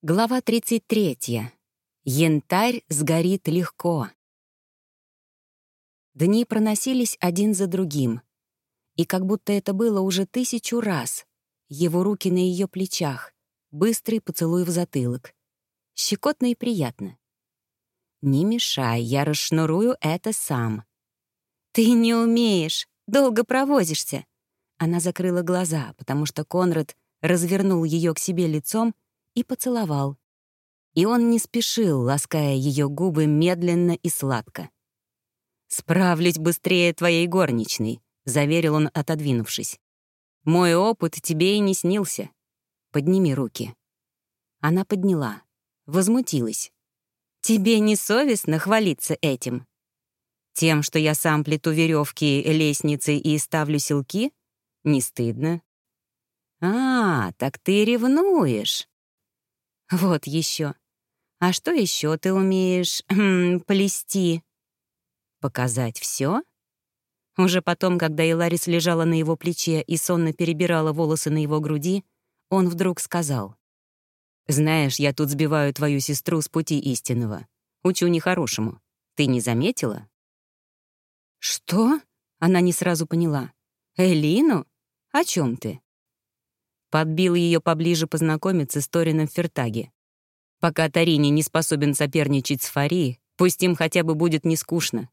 Глава 33. Янтарь сгорит легко. Дни проносились один за другим. И как будто это было уже тысячу раз. Его руки на ее плечах, быстрый поцелуй в затылок. Щекотно и приятно. «Не мешай, я расшнурую это сам». «Ты не умеешь, долго провозишься». Она закрыла глаза, потому что Конрад развернул ее к себе лицом и поцеловал. И он не спешил, лаская ее губы медленно и сладко. «Справлюсь быстрее твоей горничной», — заверил он, отодвинувшись. «Мой опыт тебе и не снился. Подними руки». Она подняла, возмутилась. «Тебе не совестно хвалиться этим?» «Тем, что я сам плету веревки, лестницы и ставлю силки? Не стыдно?» «А, так ты ревнуешь!» Вот еще. А что еще ты умеешь хм, плести? Показать все? Уже потом, когда Иларис лежала на его плече и сонно перебирала волосы на его груди, он вдруг сказал. «Знаешь, я тут сбиваю твою сестру с пути истинного. Учу нехорошему. Ты не заметила?» «Что?» — она не сразу поняла. «Элину? О чем ты?» Подбил ее поближе познакомиться с Торином в Фертаге. Пока Тарини не способен соперничать с Фари, пусть им хотя бы будет не скучно.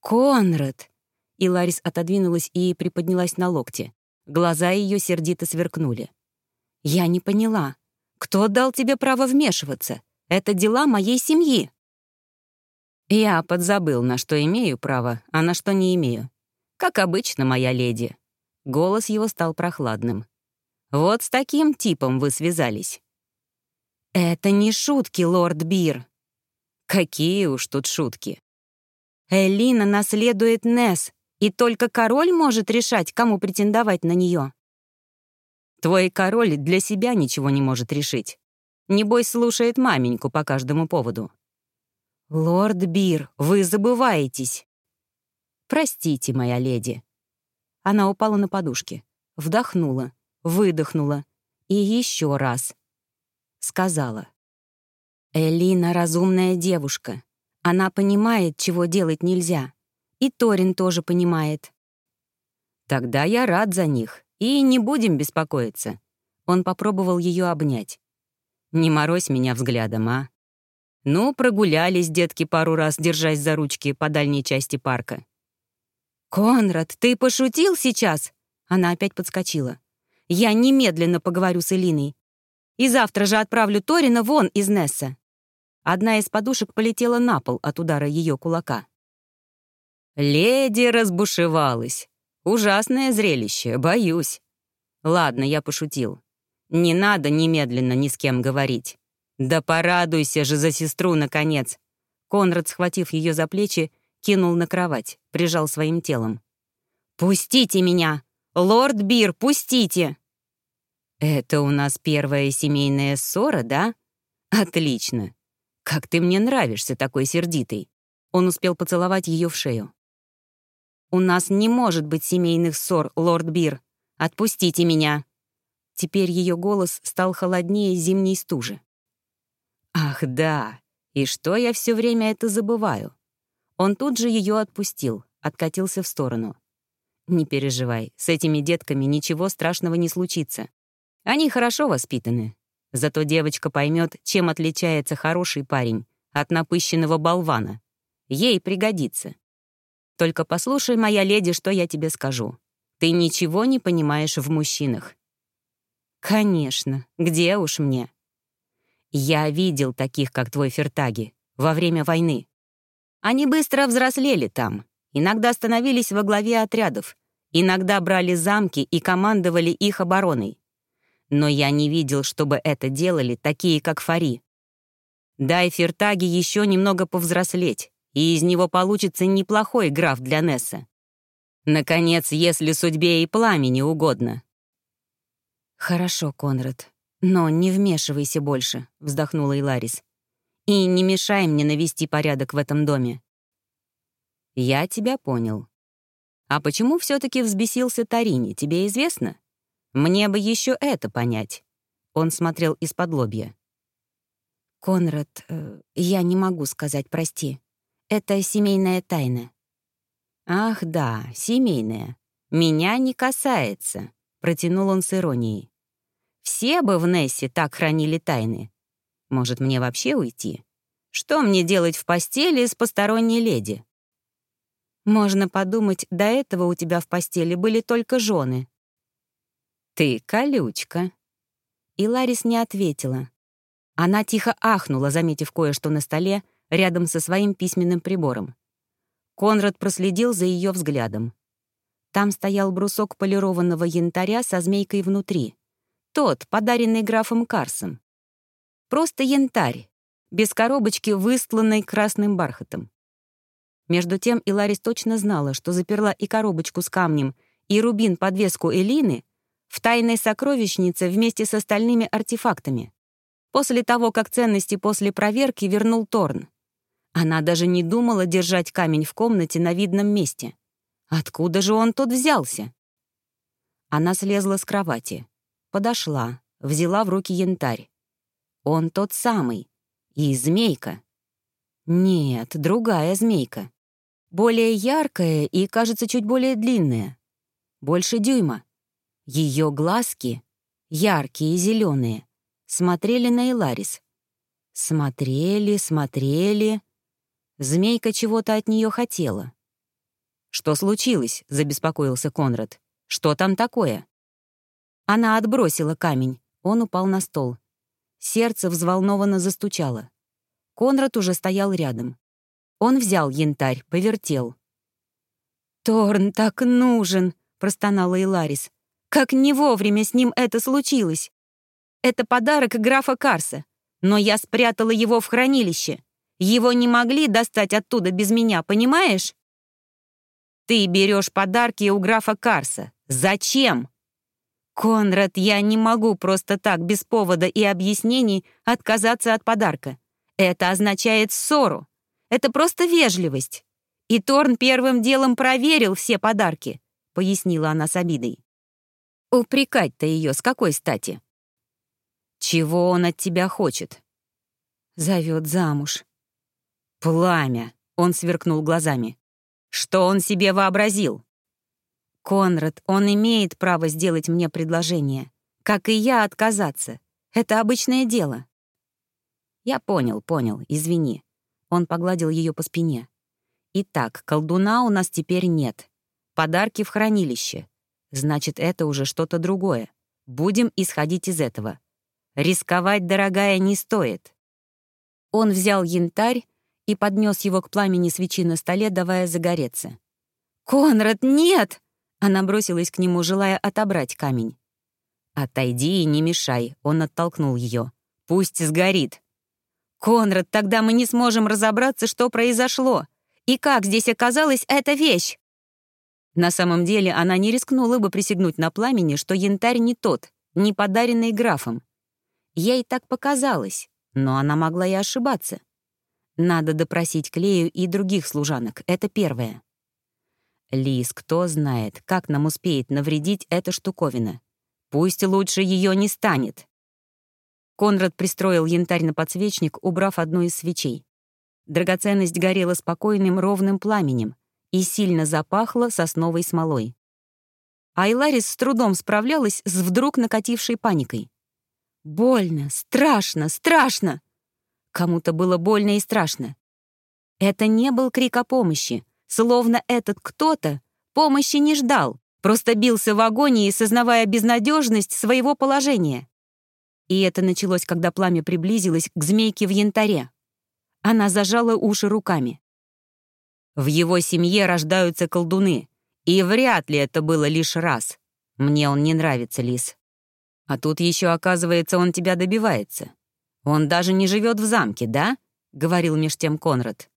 «Конрад!» И Ларис отодвинулась и приподнялась на локте. Глаза ее сердито сверкнули. «Я не поняла. Кто дал тебе право вмешиваться? Это дела моей семьи». Я подзабыл, на что имею право, а на что не имею. Как обычно, моя леди. Голос его стал прохладным. Вот с таким типом вы связались». «Это не шутки, лорд Бир». «Какие уж тут шутки». «Элина наследует Несс, и только король может решать, кому претендовать на нее. Твой король для себя ничего не может решить. Небось, слушает маменьку по каждому поводу. «Лорд Бир, вы забываетесь». «Простите, моя леди». Она упала на подушки, вдохнула, выдохнула и еще раз. Сказала. «Элина — разумная девушка. Она понимает, чего делать нельзя. И Торин тоже понимает». «Тогда я рад за них, и не будем беспокоиться». Он попробовал ее обнять. «Не морозь меня взглядом, а?» «Ну, прогулялись, детки, пару раз, держась за ручки по дальней части парка». «Конрад, ты пошутил сейчас?» Она опять подскочила. Я немедленно поговорю с Элиной. И завтра же отправлю Торина вон из Несса. Одна из подушек полетела на пол от удара ее кулака. Леди разбушевалась. Ужасное зрелище, боюсь. Ладно, я пошутил. Не надо немедленно ни с кем говорить. Да порадуйся же за сестру, наконец. Конрад, схватив ее за плечи, кинул на кровать, прижал своим телом. «Пустите меня! «Лорд Бир, пустите!» «Это у нас первая семейная ссора, да? Отлично. Как ты мне нравишься, такой сердитый!» Он успел поцеловать ее в шею. «У нас не может быть семейных ссор, лорд Бир. Отпустите меня!» Теперь ее голос стал холоднее зимней стужи. «Ах, да! И что я все время это забываю?» Он тут же ее отпустил, откатился в сторону. Не переживай, с этими детками ничего страшного не случится. Они хорошо воспитаны. Зато девочка поймет, чем отличается хороший парень от напыщенного болвана. Ей пригодится. Только послушай, моя леди, что я тебе скажу. Ты ничего не понимаешь в мужчинах. Конечно, где уж мне? Я видел таких, как твой Фертаги, во время войны. Они быстро взрослели там, иногда становились во главе отрядов, иногда брали замки и командовали их обороной. Но я не видел, чтобы это делали такие, как Фари. Дай Фертаге еще немного повзрослеть, и из него получится неплохой граф для Несса. Наконец, если судьбе и пламени угодно. «Хорошо, Конрад, но не вмешивайся больше», — вздохнула Иларис. «И не мешай мне навести порядок в этом доме. «Я тебя понял. А почему все таки взбесился Тарини, тебе известно? Мне бы еще это понять». Он смотрел из-под лобья. Конрад, э, я не могу сказать прости. Это семейная тайна. Ах да, семейная. Меня не касается, протянул он с иронией. Все бы в Нессе так хранили тайны. Может, мне вообще уйти? Что мне делать в постели с посторонней леди? Можно подумать, до этого у тебя в постели были только жены. Ты колючка. И Ларис не ответила. Она тихо ахнула, заметив кое-что на столе рядом со своим письменным прибором. Конрад проследил за ее взглядом. Там стоял брусок полированного янтаря со змейкой внутри. Тот, подаренный графом Карсом. Просто янтарь, без коробочки, выстланной красным бархатом. Между тем Иларис точно знала, что заперла и коробочку с камнем, и рубин-подвеску Элины в тайной сокровищнице вместе с остальными артефактами. После того, как ценности после проверки вернул Торн. Она даже не думала держать камень в комнате на видном месте. Откуда же он тут взялся? Она слезла с кровати. Подошла, взяла в руки янтарь. Он тот самый. И змейка. Нет, другая змейка. Более яркая и, кажется, чуть более длинная. Больше дюйма. Ее глазки, яркие и зеленые, смотрели на Эларис. Смотрели, смотрели. Змейка чего-то от нее хотела. «Что случилось?» — забеспокоился Конрад. «Что там такое?» Она отбросила камень. Он упал на стол. Сердце взволнованно застучало. Конрад уже стоял рядом. Он взял янтарь, повертел. «Торн так нужен!» — простонала Иларис. «Как не вовремя с ним это случилось! Это подарок графа Карса, но я спрятала его в хранилище. Его не могли достать оттуда без меня, понимаешь?» «Ты берешь подарки у графа Карса. Зачем?» «Конрад, я не могу просто так, без повода и объяснений, отказаться от подарка. Это означает ссору. Это просто вежливость. И Торн первым делом проверил все подарки», — пояснила она с обидой. «Упрекать-то ее с какой стати?» «Чего он от тебя хочет?» «Зовет замуж». «Пламя!» — он сверкнул глазами. «Что он себе вообразил?» «Конрад, он имеет право сделать мне предложение. Как и я отказаться. Это обычное дело». «Я понял, понял, извини». Он погладил ее по спине. «Итак, колдуна у нас теперь нет. Подарки в хранилище. Значит, это уже что-то другое. Будем исходить из этого. Рисковать, дорогая, не стоит». Он взял янтарь и поднес его к пламени свечи на столе, давая загореться. «Конрад, нет!» Она бросилась к нему, желая отобрать камень. «Отойди и не мешай», — он оттолкнул ее. «Пусть сгорит». «Конрад, тогда мы не сможем разобраться, что произошло. И как здесь оказалась эта вещь?» На самом деле она не рискнула бы присягнуть на пламени, что янтарь не тот, не подаренный графом. Ей так показалось, но она могла и ошибаться. Надо допросить Клею и других служанок, это первое. Лис, кто знает, как нам успеет навредить эта штуковина. Пусть лучше ее не станет. Конрад пристроил янтарь на подсвечник, убрав одну из свечей. Драгоценность горела спокойным ровным пламенем и сильно запахла сосновой смолой. Айларис с трудом справлялась с вдруг накатившей паникой. Больно, страшно, страшно! Кому-то было больно и страшно. Это не был крик о помощи, Словно этот кто-то помощи не ждал, просто бился в агонии, сознавая безнадежность своего положения. И это началось, когда пламя приблизилось к змейке в янтаре. Она зажала уши руками. В его семье рождаются колдуны, и вряд ли это было лишь раз. Мне он не нравится, Лис. А тут еще, оказывается, он тебя добивается. Он даже не живет в замке, да? — говорил меж тем Конрад.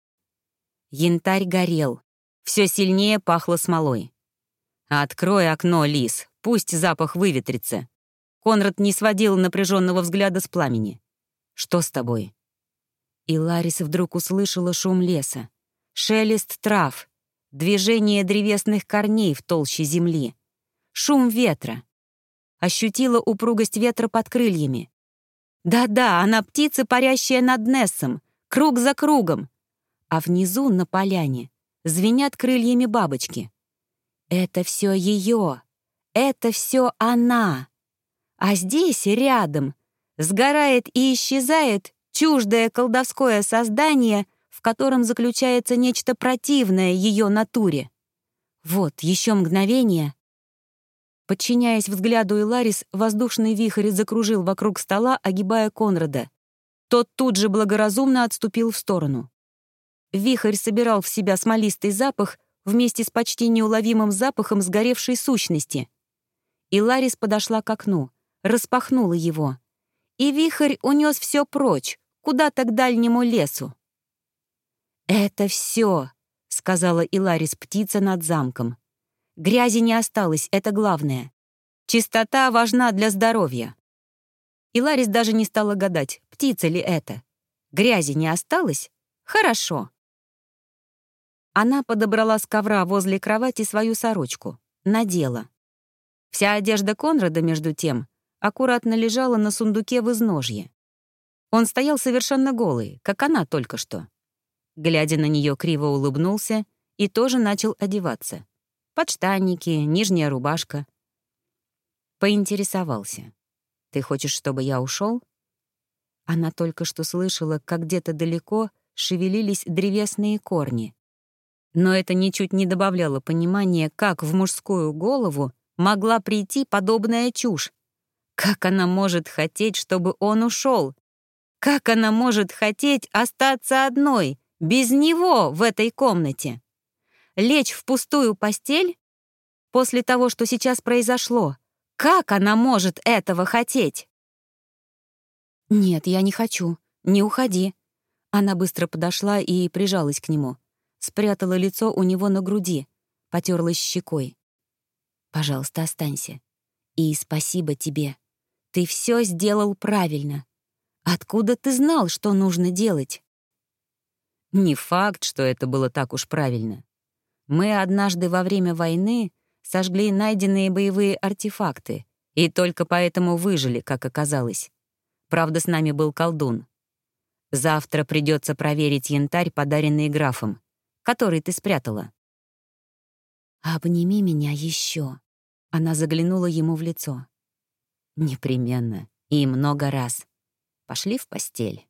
Янтарь горел. Все сильнее пахло смолой. «Открой окно, лис, пусть запах выветрится». Конрад не сводил напряженного взгляда с пламени. «Что с тобой?» И Ларис вдруг услышала шум леса, шелест трав, движение древесных корней в толще земли, шум ветра. Ощутила упругость ветра под крыльями. Да-да, она птица, парящая над Нессом, круг за кругом. А внизу, на поляне, звенят крыльями бабочки. Это все ее, это все она. А здесь, рядом, сгорает и исчезает чуждое колдовское создание, в котором заключается нечто противное ее натуре. Вот, еще мгновение. Подчиняясь взгляду Иларис, воздушный вихрь закружил вокруг стола, огибая Конрада. Тот тут же благоразумно отступил в сторону. Вихрь собирал в себя смолистый запах вместе с почти неуловимым запахом сгоревшей сущности. И Ларис подошла к окну, распахнула его. И вихрь унес все прочь, куда-то к дальнему лесу. «Это все, сказала Иларис птица над замком. Грязи не осталось, это главное. Чистота важна для здоровья. Иларис даже не стала гадать, птица ли это. Грязи не осталось? Хорошо. Она подобрала с ковра возле кровати свою сорочку, надела. Вся одежда Конрада, между тем, аккуратно лежала на сундуке в изножье. Он стоял совершенно голый, как она только что глядя на нее, криво улыбнулся и тоже начал одеваться. Подштанники, нижняя рубашка. Поинтересовался. «Ты хочешь, чтобы я ушел? Она только что слышала, как где-то далеко шевелились древесные корни. Но это ничуть не добавляло понимания, как в мужскую голову могла прийти подобная чушь. Как она может хотеть, чтобы он ушел? Как она может хотеть остаться одной, без него в этой комнате. Лечь в пустую постель? После того, что сейчас произошло, как она может этого хотеть? «Нет, я не хочу. Не уходи». Она быстро подошла и прижалась к нему. Спрятала лицо у него на груди, потерлась щекой. «Пожалуйста, останься. И спасибо тебе. Ты все сделал правильно. Откуда ты знал, что нужно делать?» Не факт, что это было так уж правильно. Мы однажды во время войны сожгли найденные боевые артефакты, и только поэтому выжили, как оказалось. Правда, с нами был колдун. Завтра придется проверить янтарь, подаренный графом, который ты спрятала. «Обними меня еще. Она заглянула ему в лицо. «Непременно. И много раз. Пошли в постель».